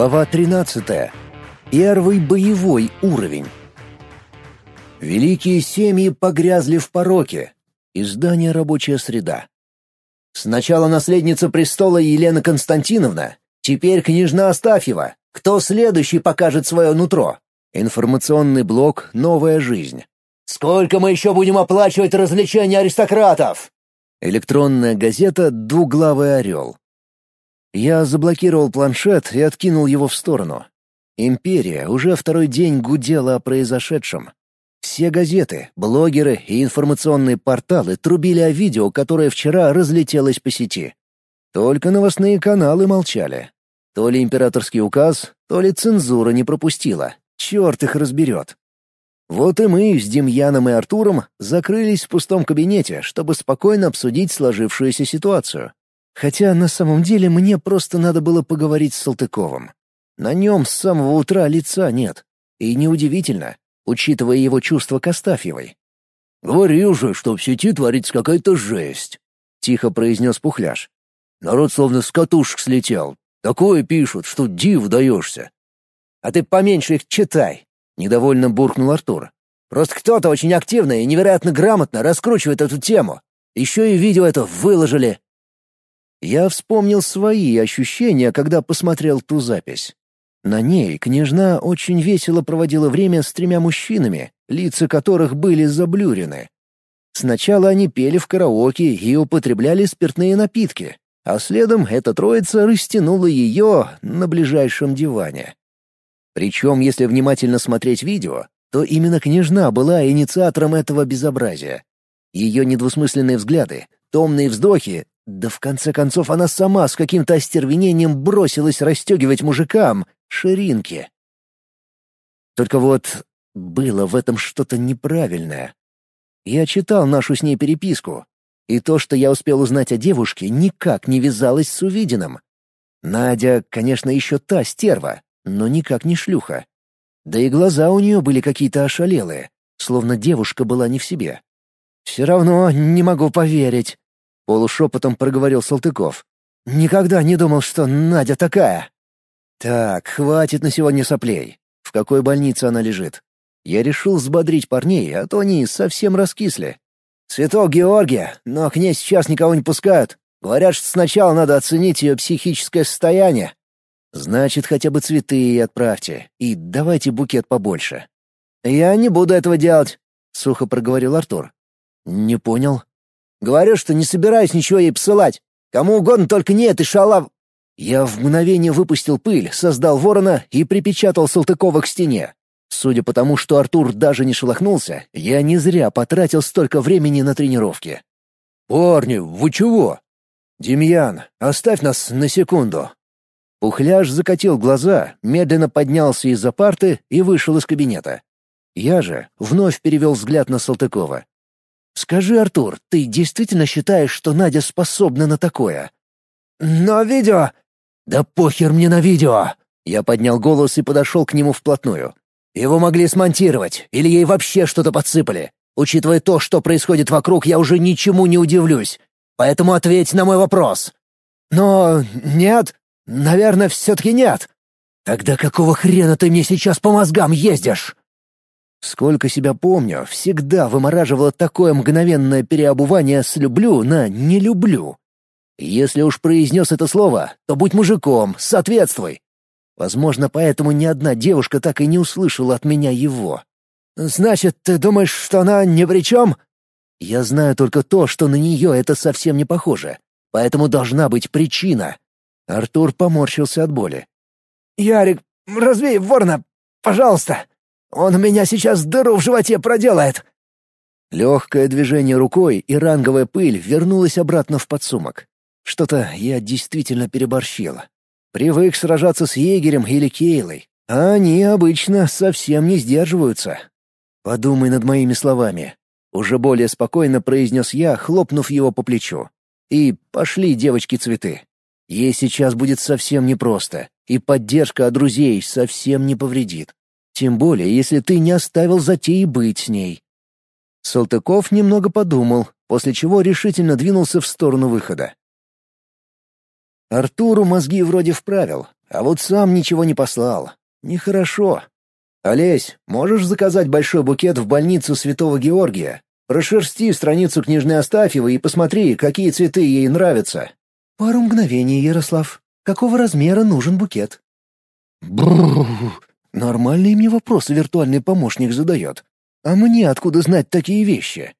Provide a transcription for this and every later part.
Глава 13. Первый боевой уровень. Великие семьи погрязли в пороке. Издание «Рабочая среда». Сначала наследница престола Елена Константиновна, теперь княжна Астафьева. Кто следующий покажет свое нутро? Информационный блок «Новая жизнь». «Сколько мы еще будем оплачивать развлечения аристократов?» Электронная газета «Двуглавый орел». Я заблокировал планшет и откинул его в сторону. Империя уже второй день гудела о произошедшем. Все газеты, блогеры и информационные порталы трубили о видео, которое вчера разлетелось по сети. Только новостные каналы молчали. То ли императорский указ, то ли цензура не пропустила. Черт их разберет. Вот и мы с Демьяном и Артуром закрылись в пустом кабинете, чтобы спокойно обсудить сложившуюся ситуацию. Хотя на самом деле мне просто надо было поговорить с Салтыковым. На нем с самого утра лица нет. И неудивительно, учитывая его чувства к Астафьевой. «Говорил же, что в сети творится какая-то жесть», — тихо произнес Пухляш. «Народ словно с катушек слетел. Такое пишут, что див даешься». «А ты поменьше их читай», — недовольно буркнул Артур. «Просто кто-то очень активно и невероятно грамотно раскручивает эту тему. Еще и видео это выложили. Я вспомнил свои ощущения, когда посмотрел ту запись. На ней княжна очень весело проводила время с тремя мужчинами, лица которых были заблюрены. Сначала они пели в караоке и употребляли спиртные напитки, а следом эта троица растянула ее на ближайшем диване. Причем, если внимательно смотреть видео, то именно княжна была инициатором этого безобразия. Ее недвусмысленные взгляды, томные вздохи да в конце концов она сама с каким-то остервенением бросилась расстегивать мужикам ширинки. Только вот было в этом что-то неправильное. Я читал нашу с ней переписку, и то, что я успел узнать о девушке, никак не вязалось с увиденным. Надя, конечно, еще та стерва, но никак не шлюха. Да и глаза у нее были какие-то ошалелые, словно девушка была не в себе. «Все равно не могу поверить», Полушепотом проговорил Салтыков. «Никогда не думал, что Надя такая!» «Так, хватит на сегодня соплей. В какой больнице она лежит?» Я решил взбодрить парней, а то они совсем раскисли. «Цветок Георгия, но к ней сейчас никого не пускают. Говорят, что сначала надо оценить ее психическое состояние». «Значит, хотя бы цветы отправьте, и давайте букет побольше». «Я не буду этого делать», — сухо проговорил Артур. «Не понял», Говорю, что не собираюсь ничего ей посылать. Кому угодно, только не этой шалав...» Я в мгновение выпустил пыль, создал ворона и припечатал Салтыкова к стене. Судя по тому, что Артур даже не шелохнулся, я не зря потратил столько времени на тренировки. «Парни, вы чего?» «Демьян, оставь нас на секунду». Пухляж закатил глаза, медленно поднялся из-за парты и вышел из кабинета. Я же вновь перевел взгляд на Салтыкова. Скажи, Артур, ты действительно считаешь, что Надя способна на такое? Но видео... Да похер мне на видео! Я поднял голос и подошел к нему вплотную. Его могли смонтировать, или ей вообще что-то подсыпали. Учитывая то, что происходит вокруг, я уже ничему не удивлюсь. Поэтому ответь на мой вопрос. Но нет, наверное, все-таки нет. Тогда какого хрена ты мне сейчас по мозгам ездишь? Сколько себя помню, всегда вымораживало такое мгновенное переобувание с «люблю» на «не люблю». Если уж произнес это слово, то будь мужиком, соответствуй. Возможно, поэтому ни одна девушка так и не услышала от меня его. «Значит, ты думаешь, что она ни при чем?» «Я знаю только то, что на нее это совсем не похоже. Поэтому должна быть причина». Артур поморщился от боли. «Ярик, развей ворона, пожалуйста!» Он у меня сейчас дыру в животе проделает!» Легкое движение рукой и ранговая пыль вернулась обратно в подсумок. Что-то я действительно переборщила. Привык сражаться с егерем или кейлой, а они обычно совсем не сдерживаются. Подумай над моими словами. Уже более спокойно произнес я, хлопнув его по плечу. И пошли, девочки, цветы. Ей сейчас будет совсем непросто, и поддержка от друзей совсем не повредит. Тем более, если ты не оставил затеи быть с ней. Салтыков немного подумал, после чего решительно двинулся в сторону выхода. Артуру мозги вроде вправил, а вот сам ничего не послал. Нехорошо. Олесь, можешь заказать большой букет в больницу Святого Георгия? Прошерсти страницу княжны Астафьевой и посмотри, какие цветы ей нравятся. Пару мгновений, Ярослав. Какого размера нужен букет? Бррр. Нормальные мне вопросы виртуальный помощник задает. А мне откуда знать такие вещи?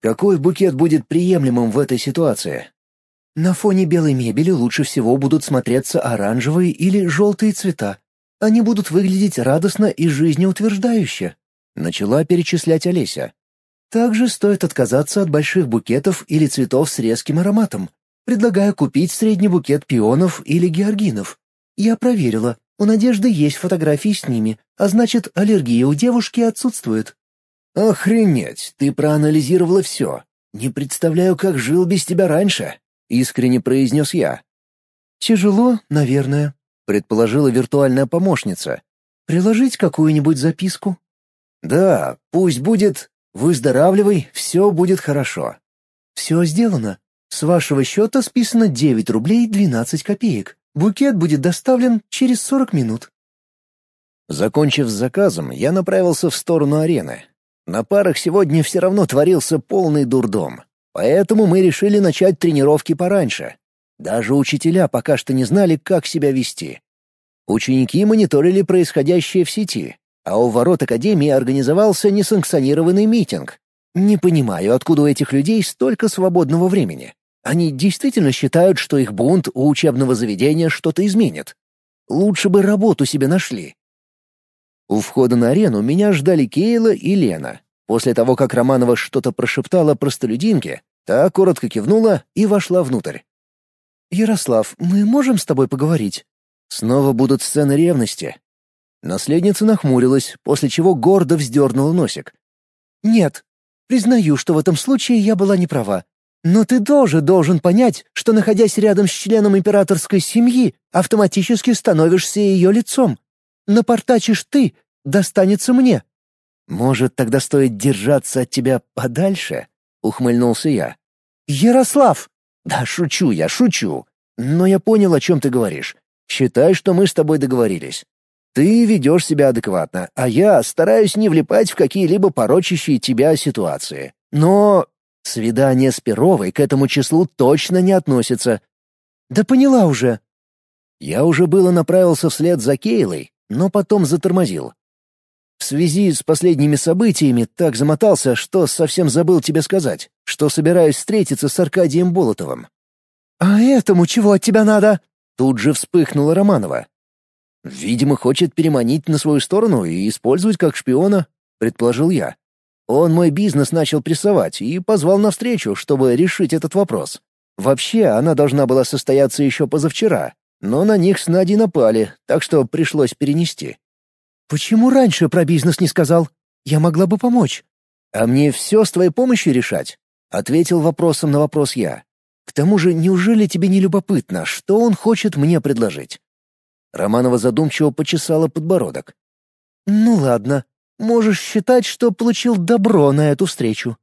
Какой букет будет приемлемым в этой ситуации? На фоне белой мебели лучше всего будут смотреться оранжевые или желтые цвета. Они будут выглядеть радостно и жизнеутверждающе. Начала перечислять Олеся. Также стоит отказаться от больших букетов или цветов с резким ароматом. Предлагаю купить средний букет пионов или георгинов. Я проверила, у Надежды есть фотографии с ними, а значит, аллергия у девушки отсутствует. «Охренеть, ты проанализировала все. Не представляю, как жил без тебя раньше», — искренне произнес я. «Тяжело, наверное», — предположила виртуальная помощница. «Приложить какую-нибудь записку?» «Да, пусть будет «Выздоравливай, все будет хорошо». «Все сделано. С вашего счета списано 9 рублей 12 копеек. Букет будет доставлен через 40 минут». Закончив с заказом, я направился в сторону арены. На парах сегодня все равно творился полный дурдом. Поэтому мы решили начать тренировки пораньше. Даже учителя пока что не знали, как себя вести. Ученики мониторили происходящее в сети, а у ворот Академии организовался несанкционированный митинг. Не понимаю, откуда у этих людей столько свободного времени. Они действительно считают, что их бунт у учебного заведения что-то изменит. Лучше бы работу себе нашли. У входа на арену меня ждали Кейла и Лена. После того, как Романова что-то прошептала простолюдинке, та коротко кивнула и вошла внутрь. «Ярослав, мы можем с тобой поговорить?» Снова будут сцены ревности. Наследница нахмурилась, после чего гордо вздернула носик. «Нет, признаю, что в этом случае я была не права. Но ты тоже должен понять, что, находясь рядом с членом императорской семьи, автоматически становишься ее лицом. Напортачишь ты, достанется мне». «Может, тогда стоит держаться от тебя подальше?» — ухмыльнулся я. «Ярослав!» «Да шучу я, шучу. Но я понял, о чем ты говоришь. Считай, что мы с тобой договорились. Ты ведешь себя адекватно, а я стараюсь не влипать в какие-либо порочащие тебя ситуации. Но свидание с Перовой к этому числу точно не относится». «Да поняла уже». Я уже было направился вслед за Кейлой, но потом затормозил. В связи с последними событиями так замотался, что совсем забыл тебе сказать, что собираюсь встретиться с Аркадием Болотовым. «А этому чего от тебя надо?» Тут же вспыхнула Романова. «Видимо, хочет переманить на свою сторону и использовать как шпиона», — предположил я. Он мой бизнес начал прессовать и позвал на встречу, чтобы решить этот вопрос. Вообще, она должна была состояться еще позавчера, но на них с Надей напали, так что пришлось перенести. «Почему раньше про бизнес не сказал? Я могла бы помочь». «А мне все с твоей помощью решать?» — ответил вопросом на вопрос я. «К тому же, неужели тебе не любопытно, что он хочет мне предложить?» Романова задумчиво почесала подбородок. «Ну ладно, можешь считать, что получил добро на эту встречу».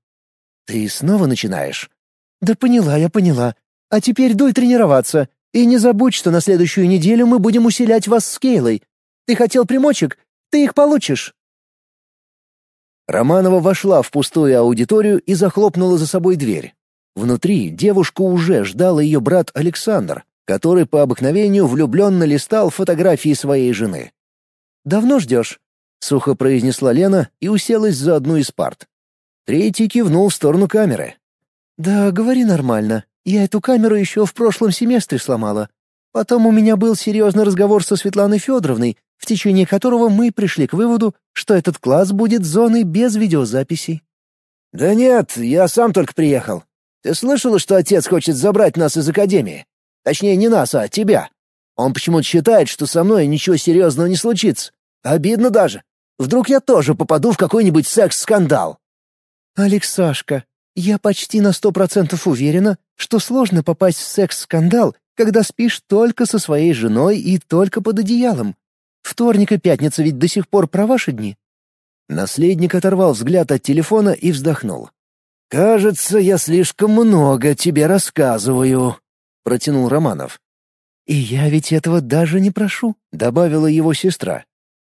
«Ты снова начинаешь?» «Да поняла я, поняла. А теперь дуй тренироваться. И не забудь, что на следующую неделю мы будем усилять вас с Кейлой. Ты хотел примочек? Ты их получишь!» Романова вошла в пустую аудиторию и захлопнула за собой дверь. Внутри девушку уже ждал ее брат Александр, который по обыкновению влюбленно листал фотографии своей жены. «Давно ждешь?» — сухо произнесла Лена и уселась за одну из парт. Третий кивнул в сторону камеры. «Да, говори нормально. Я эту камеру еще в прошлом семестре сломала. Потом у меня был серьезный разговор со Светланой Федоровной, в течение которого мы пришли к выводу, что этот класс будет зоной без видеозаписей». «Да нет, я сам только приехал. Ты слышала, что отец хочет забрать нас из академии? Точнее, не нас, а тебя. Он почему-то считает, что со мной ничего серьезного не случится. Обидно даже. Вдруг я тоже попаду в какой-нибудь секс-скандал». «Алексашка, я почти на сто процентов уверена, что сложно попасть в секс-скандал, когда спишь только со своей женой и только под одеялом. Вторник и пятница ведь до сих пор про ваши дни». Наследник оторвал взгляд от телефона и вздохнул. «Кажется, я слишком много тебе рассказываю», — протянул Романов. «И я ведь этого даже не прошу», — добавила его сестра.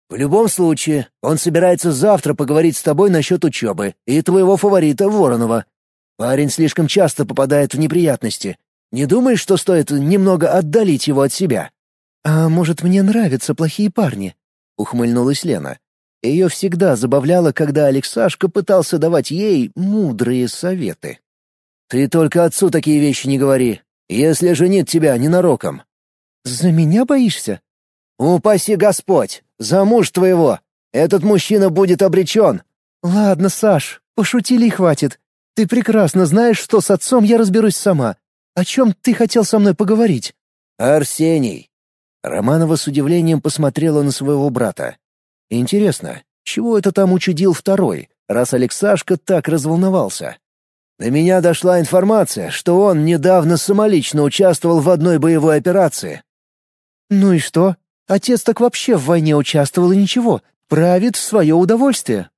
«В любом случае, он собирается завтра поговорить с тобой насчет учебы и твоего фаворита Воронова. Парень слишком часто попадает в неприятности. Не думаешь, что стоит немного отдалить его от себя?» «А может, мне нравятся плохие парни?» — ухмыльнулась Лена. Ее всегда забавляло, когда Алексашка пытался давать ей мудрые советы. «Ты только отцу такие вещи не говори, если женит тебя ненароком». «За меня боишься?» «Упаси Господь! За муж твоего! Этот мужчина будет обречен!» «Ладно, Саш, пошутили и хватит. Ты прекрасно знаешь, что с отцом я разберусь сама. О чем ты хотел со мной поговорить?» «Арсений». Романова с удивлением посмотрела на своего брата. «Интересно, чего это там учудил второй, раз Алексашка так разволновался?» До меня дошла информация, что он недавно самолично участвовал в одной боевой операции. «Ну и что? Отец так вообще в войне участвовал и ничего, правит в свое удовольствие».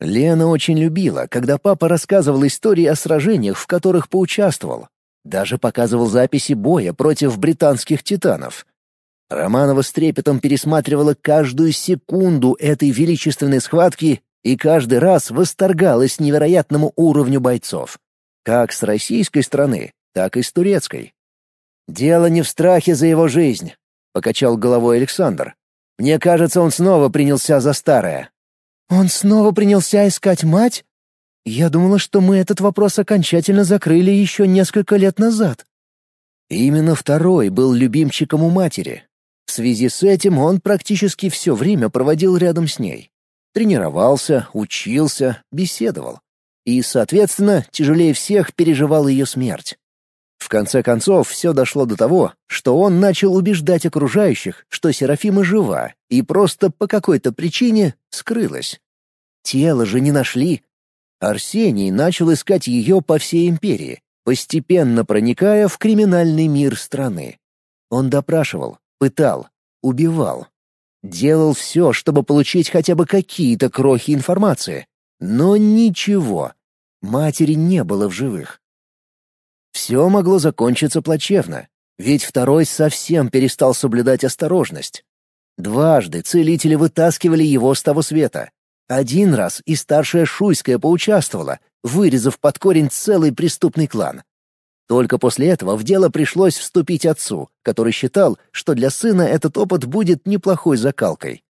Лена очень любила, когда папа рассказывал истории о сражениях, в которых поучаствовал. Даже показывал записи боя против британских титанов. Романова с трепетом пересматривала каждую секунду этой величественной схватки и каждый раз восторгалась невероятному уровню бойцов. Как с российской стороны, так и с турецкой. «Дело не в страхе за его жизнь», — покачал головой Александр. «Мне кажется, он снова принялся за старое». «Он снова принялся искать мать? Я думала, что мы этот вопрос окончательно закрыли еще несколько лет назад». Именно второй был любимчиком у матери. В связи с этим он практически все время проводил рядом с ней. Тренировался, учился, беседовал. И, соответственно, тяжелее всех переживал ее смерть. В конце концов, все дошло до того, что он начал убеждать окружающих, что Серафима жива и просто по какой-то причине скрылась. Тело же не нашли. Арсений начал искать ее по всей империи, постепенно проникая в криминальный мир страны. Он допрашивал, пытал, убивал. Делал все, чтобы получить хотя бы какие-то крохи информации. Но ничего. Матери не было в живых. Все могло закончиться плачевно, ведь второй совсем перестал соблюдать осторожность. Дважды целители вытаскивали его с того света. Один раз и старшая Шуйская поучаствовала, вырезав под корень целый преступный клан. Только после этого в дело пришлось вступить отцу, который считал, что для сына этот опыт будет неплохой закалкой.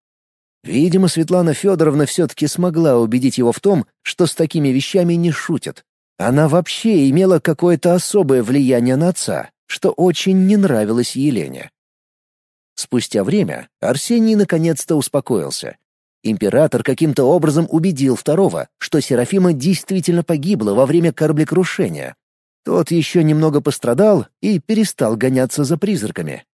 Видимо, Светлана Федоровна все-таки смогла убедить его в том, что с такими вещами не шутят. Она вообще имела какое-то особое влияние на отца, что очень не нравилось Елене. Спустя время Арсений наконец-то успокоился. Император каким-то образом убедил второго, что Серафима действительно погибла во время кораблекрушения. Тот еще немного пострадал и перестал гоняться за призраками.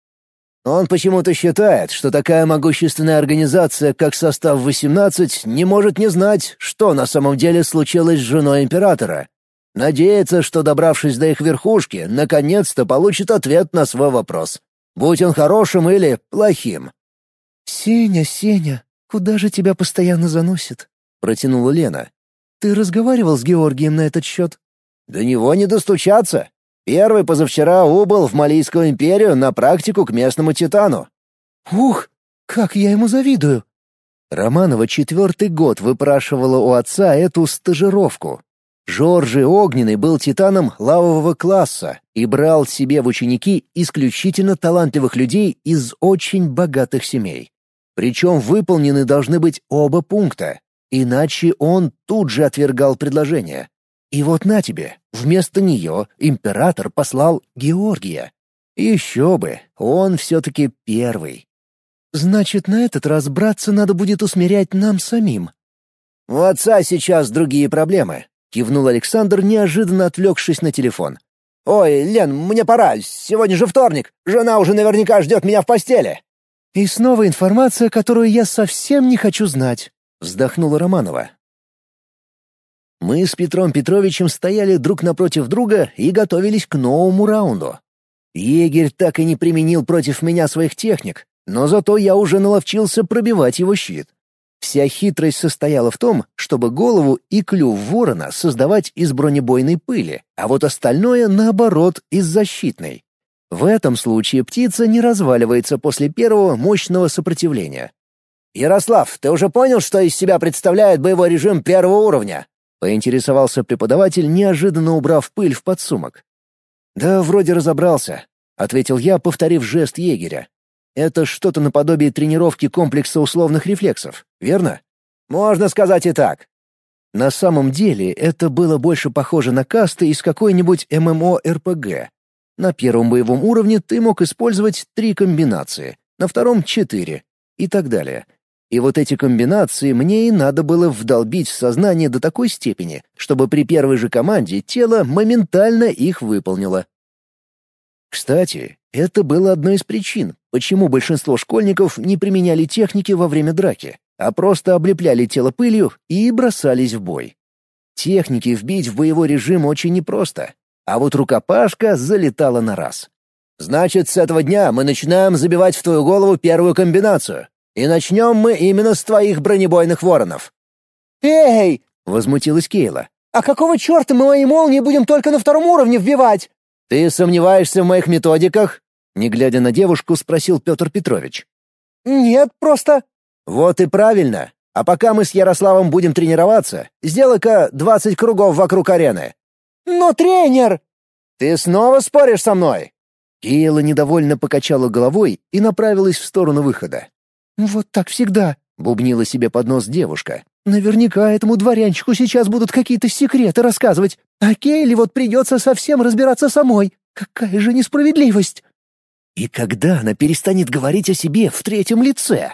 Он почему-то считает, что такая могущественная организация, как состав 18, не может не знать, что на самом деле случилось с женой императора, Надеется, что, добравшись до их верхушки, наконец-то получит ответ на свой вопрос. Будь он хорошим или плохим. «Сеня, Сеня, куда же тебя постоянно заносит?» — протянула Лена. «Ты разговаривал с Георгием на этот счет?» «До него не достучаться. Первый позавчера убыл в Малийскую империю на практику к местному титану». «Ух, как я ему завидую!» Романова четвертый год выпрашивала у отца эту стажировку, Жоржи Огненный был титаном лавового класса и брал себе в ученики исключительно талантливых людей из очень богатых семей. Причем выполнены должны быть оба пункта, иначе он тут же отвергал предложение. И вот на тебе, вместо нее император послал Георгия. Еще бы, он все-таки первый. Значит, на этот раз браться надо будет усмирять нам самим. У отца сейчас другие проблемы, Кивнул Александр, неожиданно отвлекшись на телефон. «Ой, Лен, мне пора. Сегодня же вторник. Жена уже наверняка ждет меня в постели». «И снова информация, которую я совсем не хочу знать», — вздохнула Романова. Мы с Петром Петровичем стояли друг напротив друга и готовились к новому раунду. Егерь так и не применил против меня своих техник, но зато я уже наловчился пробивать его щит. Вся хитрость состояла в том, чтобы голову и клюв ворона создавать из бронебойной пыли, а вот остальное, наоборот, из защитной. В этом случае птица не разваливается после первого мощного сопротивления. «Ярослав, ты уже понял, что из себя представляет боевой режим первого уровня?» — поинтересовался преподаватель, неожиданно убрав пыль в подсумок. «Да, вроде разобрался», — ответил я, повторив жест егеря. «Это что-то наподобие тренировки комплекса условных рефлексов, верно?» «Можно сказать и так». На самом деле это было больше похоже на касты из какой-нибудь ММО-РПГ. На первом боевом уровне ты мог использовать три комбинации, на втором — четыре и так далее. И вот эти комбинации мне и надо было вдолбить в сознание до такой степени, чтобы при первой же команде тело моментально их выполнило. Кстати, это было одной из причин, почему большинство школьников не применяли техники во время драки, а просто облепляли тело пылью и бросались в бой. Техники вбить в боевой режим очень непросто, а вот рукопашка залетала на раз. «Значит, с этого дня мы начинаем забивать в твою голову первую комбинацию. И начнем мы именно с твоих бронебойных воронов». «Эй!» — возмутилась Кейла. «А какого черта мы мои молнии будем только на втором уровне вбивать?» «Ты сомневаешься в моих методиках?» Не глядя на девушку, спросил Петр Петрович. «Нет, просто...» «Вот и правильно. А пока мы с Ярославом будем тренироваться, сделай-ка двадцать кругов вокруг арены». «Но тренер...» «Ты снова споришь со мной?» Кейла недовольно покачала головой и направилась в сторону выхода. «Вот так всегда», — бубнила себе под нос девушка. «Наверняка этому дворянчику сейчас будут какие-то секреты рассказывать, а Кейли вот придется совсем разбираться самой. Какая же несправедливость!» «И когда она перестанет говорить о себе в третьем лице?»